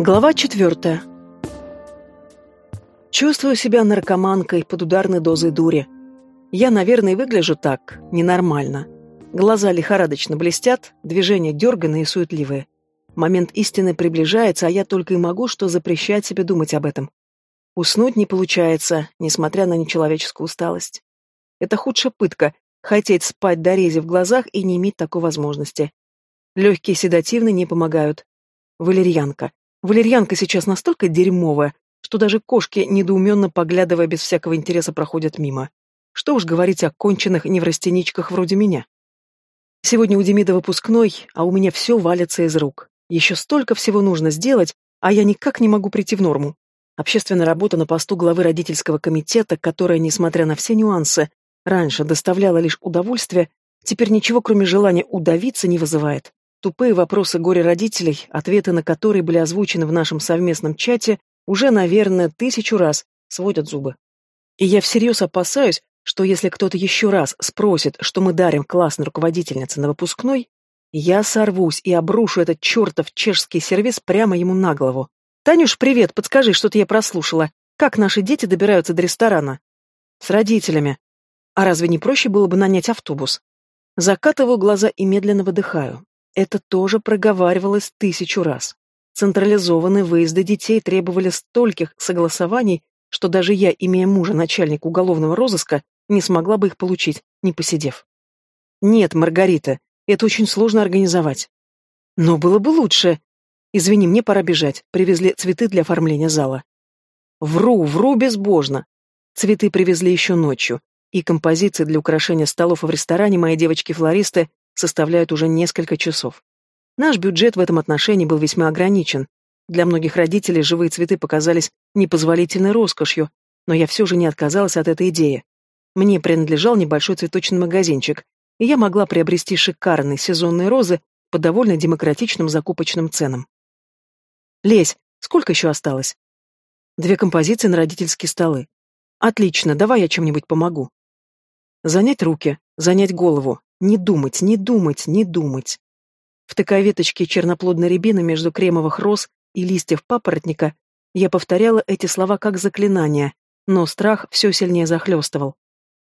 Глава четвертая. Чувствую себя наркоманкой под ударной дозой дури. Я, наверное, выгляжу так, ненормально. Глаза лихорадочно блестят, движения дерганные и суетливые. Момент истины приближается, а я только и могу что запрещать себе думать об этом. Уснуть не получается, несмотря на нечеловеческую усталость. Это худшая пытка — хотеть спать до рези в глазах и не иметь такой возможности. Легкие седативные не помогают. Валерьянка. Валерьянка сейчас настолько дерьмовая, что даже кошки, недоуменно поглядывая без всякого интереса, проходят мимо. Что уж говорить о конченных неврастеничках вроде меня. Сегодня у Демида выпускной, а у меня все валится из рук. Еще столько всего нужно сделать, а я никак не могу прийти в норму. Общественная работа на посту главы родительского комитета, которая, несмотря на все нюансы, раньше доставляла лишь удовольствие, теперь ничего, кроме желания удавиться, не вызывает. Тупые вопросы горе-родителей, ответы на которые были озвучены в нашем совместном чате, уже, наверное, тысячу раз сводят зубы. И я всерьез опасаюсь, что если кто-то еще раз спросит, что мы дарим классной руководительнице на выпускной, я сорвусь и обрушу этот чертов чешский сервис прямо ему на голову. «Танюш, привет, подскажи, что-то я прослушала. Как наши дети добираются до ресторана?» «С родителями. А разве не проще было бы нанять автобус?» Закатываю глаза и медленно выдыхаю. Это тоже проговаривалось тысячу раз. Централизованные выезды детей требовали стольких согласований, что даже я, имея мужа начальника уголовного розыска, не смогла бы их получить, не посидев. Нет, Маргарита, это очень сложно организовать. Но было бы лучше. Извини, мне пора бежать. Привезли цветы для оформления зала. Вру, вру безбожно. Цветы привезли еще ночью, и композиции для украшения столов в ресторане мои девочки-флористы составляют уже несколько часов. Наш бюджет в этом отношении был весьма ограничен. Для многих родителей живые цветы показались непозволительной роскошью, но я все же не отказалась от этой идеи. Мне принадлежал небольшой цветочный магазинчик, и я могла приобрести шикарные сезонные розы по довольно демократичным закупочным ценам. «Лесь, сколько еще осталось?» «Две композиции на родительские столы. Отлично, давай я чем-нибудь помогу». Занять руки, занять голову, не думать, не думать, не думать. Втыкая веточки черноплодной рябины между кремовых роз и листьев папоротника, я повторяла эти слова как заклинание, но страх все сильнее захлестывал.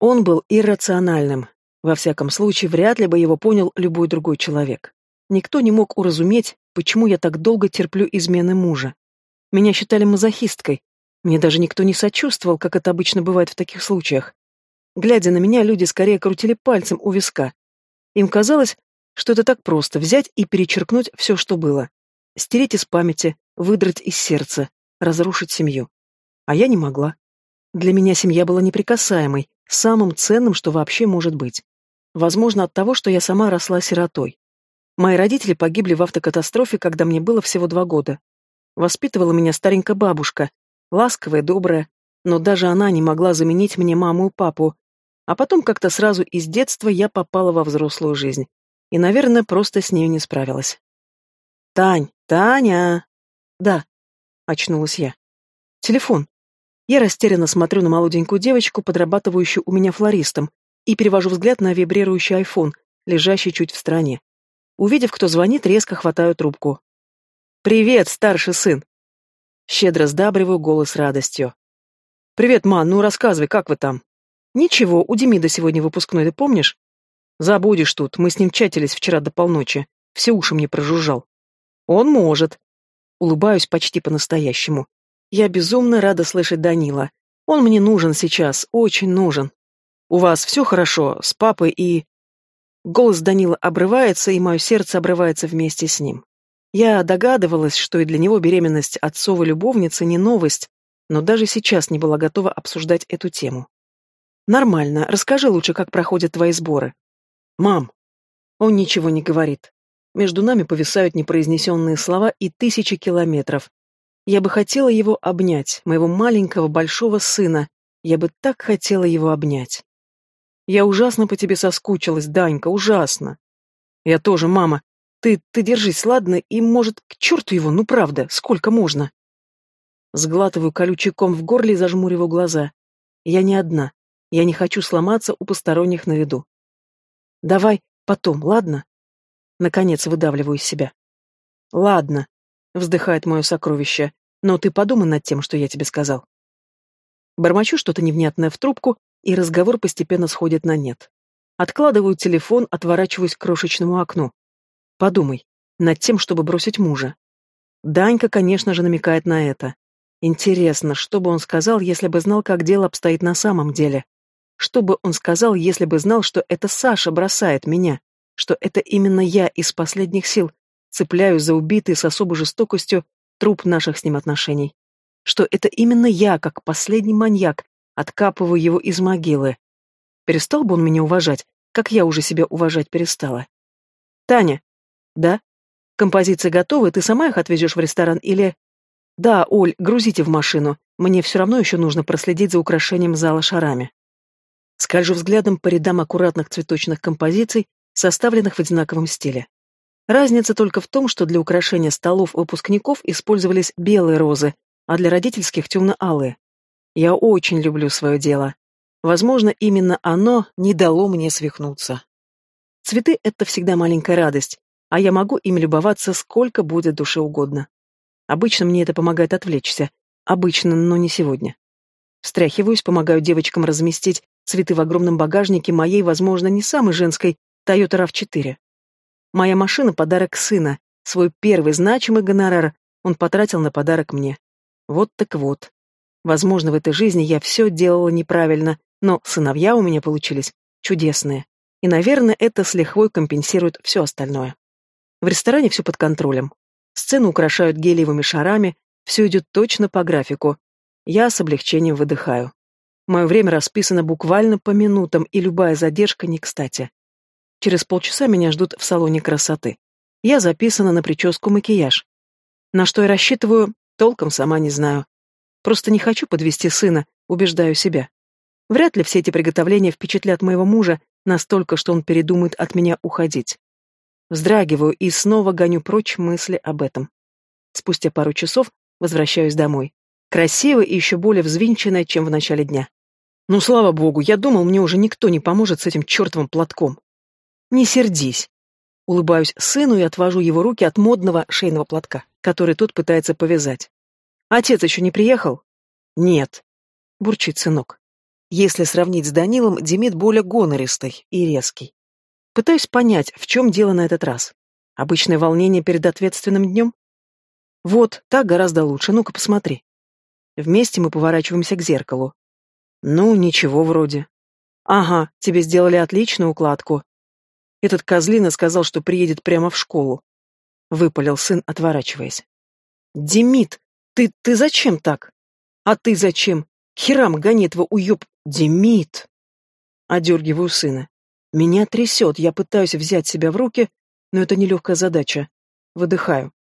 Он был иррациональным. Во всяком случае, вряд ли бы его понял любой другой человек. Никто не мог уразуметь, почему я так долго терплю измены мужа. Меня считали мазохисткой. Мне даже никто не сочувствовал, как это обычно бывает в таких случаях. Глядя на меня, люди скорее крутили пальцем у виска, им казалось, что это так просто — взять и перечеркнуть все, что было. Стереть из памяти, выдрать из сердца, разрушить семью. А я не могла. Для меня семья была неприкасаемой, самым ценным, что вообще может быть. Возможно, от того, что я сама росла сиротой. Мои родители погибли в автокатастрофе, когда мне было всего два года. Воспитывала меня старенькая бабушка, ласковая, добрая, но даже она не могла заменить мне маму и папу, а потом как-то сразу из детства я попала во взрослую жизнь. И, наверное, просто с нею не справилась. «Тань! Таня!» «Да», — очнулась я. «Телефон». Я растерянно смотрю на молоденькую девочку, подрабатывающую у меня флористом, и перевожу взгляд на вибрирующий айфон, лежащий чуть в стороне. Увидев, кто звонит, резко хватаю трубку. «Привет, старший сын!» Щедро сдабриваю голос радостью. «Привет, ма, ну рассказывай, как вы там?» Ничего, у Демида сегодня выпускной, ты помнишь? Забудешь тут, мы с ним чатились вчера до полночи. Все уши мне прожужжал. Он может. Улыбаюсь почти по-настоящему. Я безумно рада слышать Данила. Он мне нужен сейчас, очень нужен. У вас все хорошо, с папой и... Голос Данила обрывается, и мое сердце обрывается вместе с ним. Я догадывалась, что и для него беременность отцовой любовницы не новость, но даже сейчас не была готова обсуждать эту тему. Нормально. Расскажи лучше, как проходят твои сборы. Мам. Он ничего не говорит. Между нами повисают непроизнесенные слова и тысячи километров. Я бы хотела его обнять, моего маленького большого сына. Я бы так хотела его обнять. Я ужасно по тебе соскучилась, Данька, ужасно. Я тоже, мама. Ты, ты держись, ладно, и, может, к черту его, ну правда, сколько можно? Сглатываю колючий ком в горле и зажмуриваю глаза. Я не одна. Я не хочу сломаться у посторонних на виду. Давай потом, ладно? Наконец выдавливаю из себя. Ладно. вздыхает мое сокровище, но ты подумай над тем, что я тебе сказал. Бормочу что-то невнятное в трубку, и разговор постепенно сходит на нет. Откладываю телефон, отворачиваюсь к крошечному окну. Подумай, над тем, чтобы бросить мужа. Данька, конечно же, намекает на это. Интересно, что бы он сказал, если бы знал, как дело обстоит на самом деле? Что бы он сказал, если бы знал, что это Саша бросает меня? Что это именно я из последних сил цепляюсь за убитый с особой жестокостью труп наших с ним отношений? Что это именно я, как последний маньяк, откапываю его из могилы? Перестал бы он меня уважать, как я уже себя уважать перестала? Таня. Да? Композиции готовы, ты сама их отвезешь в ресторан или... Да, Оль, грузите в машину. Мне все равно еще нужно проследить за украшением зала шарами. Скольжу взглядом по рядам аккуратных цветочных композиций, составленных в одинаковом стиле. Разница только в том, что для украшения столов выпускников использовались белые розы, а для родительских темно-алые. Я очень люблю свое дело. Возможно, именно оно не дало мне свихнуться. Цветы — это всегда маленькая радость, а я могу им любоваться сколько будет душе угодно. Обычно мне это помогает отвлечься. Обычно, но не сегодня. Встряхиваюсь, помогаю девочкам разместить цветы в огромном багажнике моей, возможно, не самой женской Toyota RAV4. Моя машина — подарок сына. Свой первый значимый гонорар он потратил на подарок мне. Вот так вот. Возможно, в этой жизни я все делала неправильно, но сыновья у меня получились чудесные. И, наверное, это с лихвой компенсирует все остальное. В ресторане все под контролем. Сцену украшают гелиевыми шарами, все идет точно по графику. Я с облегчением выдыхаю. Мое время расписано буквально по минутам, и любая задержка не кстати. Через полчаса меня ждут в салоне красоты. Я записана на прическу макияж. На что я рассчитываю, толком сама не знаю. Просто не хочу подвести сына, убеждаю себя. Вряд ли все эти приготовления впечатлят моего мужа настолько, что он передумает от меня уходить. Вздрагиваю и снова гоню прочь мысли об этом. Спустя пару часов возвращаюсь домой. Красивая и еще более взвинченная, чем в начале дня. Ну, слава богу, я думал, мне уже никто не поможет с этим чертовым платком. Не сердись. Улыбаюсь сыну и отвожу его руки от модного шейного платка, который тот пытается повязать. Отец еще не приехал? Нет. Бурчит сынок. Если сравнить с Данилом, Демид более гонористый и резкий. Пытаюсь понять, в чем дело на этот раз. Обычное волнение перед ответственным днем? Вот, так гораздо лучше, ну-ка посмотри. Вместе мы поворачиваемся к зеркалу. Ну, ничего вроде. Ага, тебе сделали отличную укладку. Этот козлина сказал, что приедет прямо в школу. Выпалил сын, отворачиваясь. Демид, ты, ты зачем так? А ты зачем? Херам гони этого уёб... Демид! Одергиваю сына. Меня трясет, я пытаюсь взять себя в руки, но это нелегкая задача. Выдыхаю.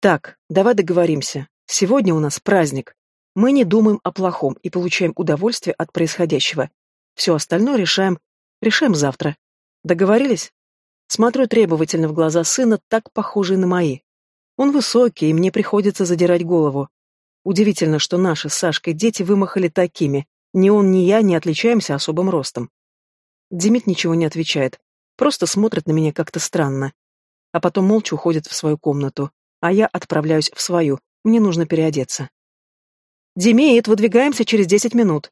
Так, давай договоримся. Сегодня у нас праздник. Мы не думаем о плохом и получаем удовольствие от происходящего. Все остальное решаем... Решаем завтра. Договорились? Смотрю требовательно в глаза сына, так похожие на мои. Он высокий, и мне приходится задирать голову. Удивительно, что наши с Сашкой дети вымахали такими. Ни он, ни я не отличаемся особым ростом. Демид ничего не отвечает, просто смотрит на меня как-то странно. А потом молча уходит в свою комнату, а я отправляюсь в свою, мне нужно переодеться. «Демид, выдвигаемся через десять минут!»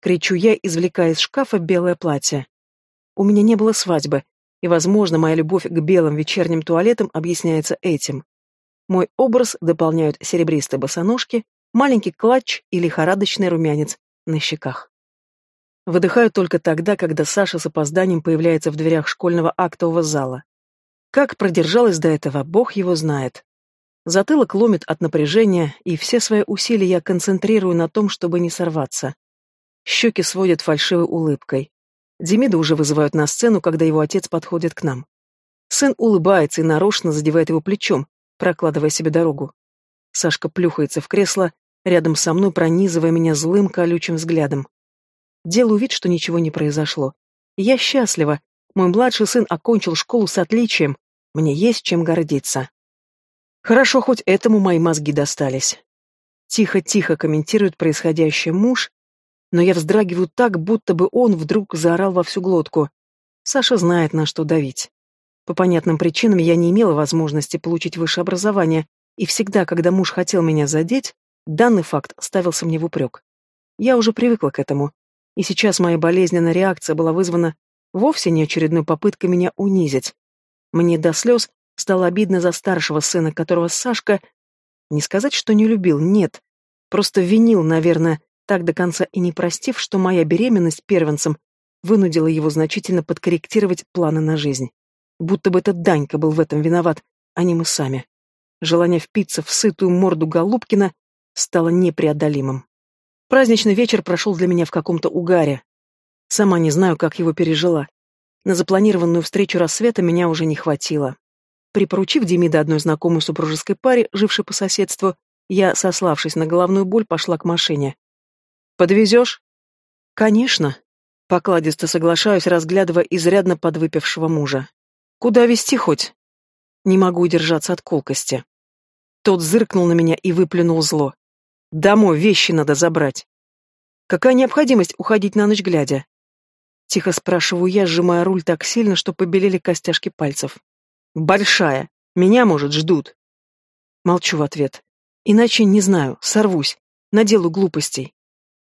Кричу я, извлекая из шкафа белое платье. У меня не было свадьбы, и, возможно, моя любовь к белым вечерним туалетам объясняется этим. Мой образ дополняют серебристые босоножки, маленький клатч и лихорадочный румянец на щеках. Выдыхаю только тогда, когда Саша с опозданием появляется в дверях школьного актового зала. Как продержалась до этого, бог его знает. Затылок ломит от напряжения, и все свои усилия я концентрирую на том, чтобы не сорваться. Щеки сводят фальшивой улыбкой. Демида уже вызывают на сцену, когда его отец подходит к нам. Сын улыбается и нарочно задевает его плечом, прокладывая себе дорогу. Сашка плюхается в кресло, рядом со мной пронизывая меня злым колючим взглядом. Делаю вид, что ничего не произошло. Я счастлива. Мой младший сын окончил школу с отличием. Мне есть чем гордиться. Хорошо, хоть этому мои мозги достались. Тихо-тихо комментирует происходящее муж, но я вздрагиваю так, будто бы он вдруг заорал во всю глотку. Саша знает, на что давить. По понятным причинам я не имела возможности получить высшее образование, И всегда, когда муж хотел меня задеть, данный факт ставился мне в упрек. Я уже привыкла к этому, и сейчас моя болезненная реакция была вызвана вовсе не очередной попыткой меня унизить. Мне до слез стало обидно за старшего сына, которого Сашка... Не сказать, что не любил, нет. Просто винил, наверное, так до конца и не простив, что моя беременность первенцем вынудила его значительно подкорректировать планы на жизнь. Будто бы этот Данька был в этом виноват, а не мы сами. Желание впиться в сытую морду Голубкина стало непреодолимым. Праздничный вечер прошел для меня в каком-то угаре. Сама не знаю, как его пережила. На запланированную встречу рассвета меня уже не хватило. Припоручив Демида одной знакомой супружеской паре, жившей по соседству, я, сославшись на головную боль, пошла к машине. «Подвезешь?» «Конечно», — покладисто соглашаюсь, разглядывая изрядно подвыпившего мужа. «Куда везти хоть?» Не могу удержаться от колкости. Тот зыркнул на меня и выплюнул зло. Домой вещи надо забрать. Какая необходимость уходить на ночь глядя? Тихо спрашиваю я, сжимая руль так сильно, что побелели костяшки пальцев. Большая. Меня, может, ждут. Молчу в ответ. Иначе, не знаю, сорвусь. Наделаю глупостей.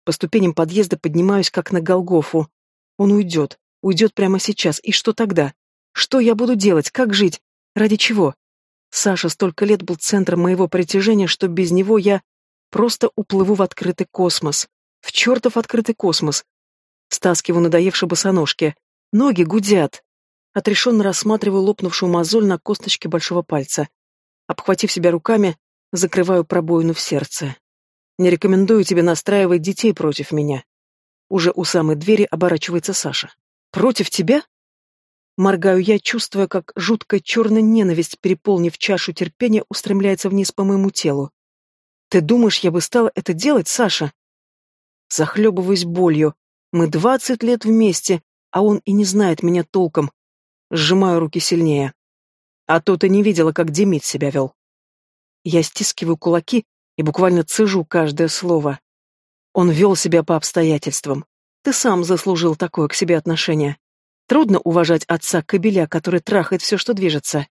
По ступеням подъезда поднимаюсь, как на Голгофу. Он уйдет. Уйдет прямо сейчас. И что тогда? Что я буду делать? Как жить? Ради чего? Саша столько лет был центром моего притяжения, что без него я Просто уплыву в открытый космос. В чертов открытый космос. Стаскиваю надоевшие босоножки. Ноги гудят. Отрешенно рассматриваю лопнувшую мозоль на косточке большого пальца. Обхватив себя руками, закрываю пробоину в сердце. Не рекомендую тебе настраивать детей против меня. Уже у самой двери оборачивается Саша. Против тебя? Моргаю я, чувствуя, как жуткая черная ненависть, переполнив чашу терпения, устремляется вниз по моему телу. Ты думаешь, я бы стала это делать, Саша? Захлебываюсь болью. Мы двадцать лет вместе, а он и не знает меня толком. Сжимаю руки сильнее. А то ты не видела, как Демид себя вел. Я стискиваю кулаки и буквально цежу каждое слово. Он вел себя по обстоятельствам. Ты сам заслужил такое к себе отношение. Трудно уважать отца кобеля, который трахает все, что движется.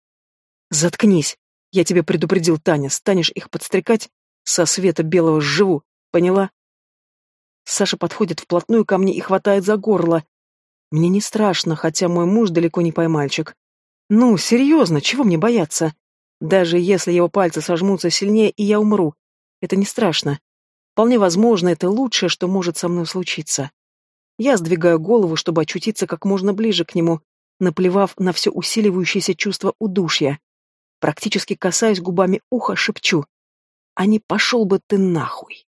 Заткнись. Я тебе предупредил, Таня, станешь их подстрекать, со света белого живу, поняла? Саша подходит вплотную ко мне и хватает за горло. Мне не страшно, хотя мой муж далеко не поймальчик. Ну, серьезно, чего мне бояться? Даже если его пальцы сожмутся сильнее, и я умру. Это не страшно. Вполне возможно, это лучшее, что может со мной случиться. Я сдвигаю голову, чтобы очутиться как можно ближе к нему, наплевав на все усиливающееся чувство удушья. Практически касаясь губами уха, шепчу а не пошел бы ты нахуй.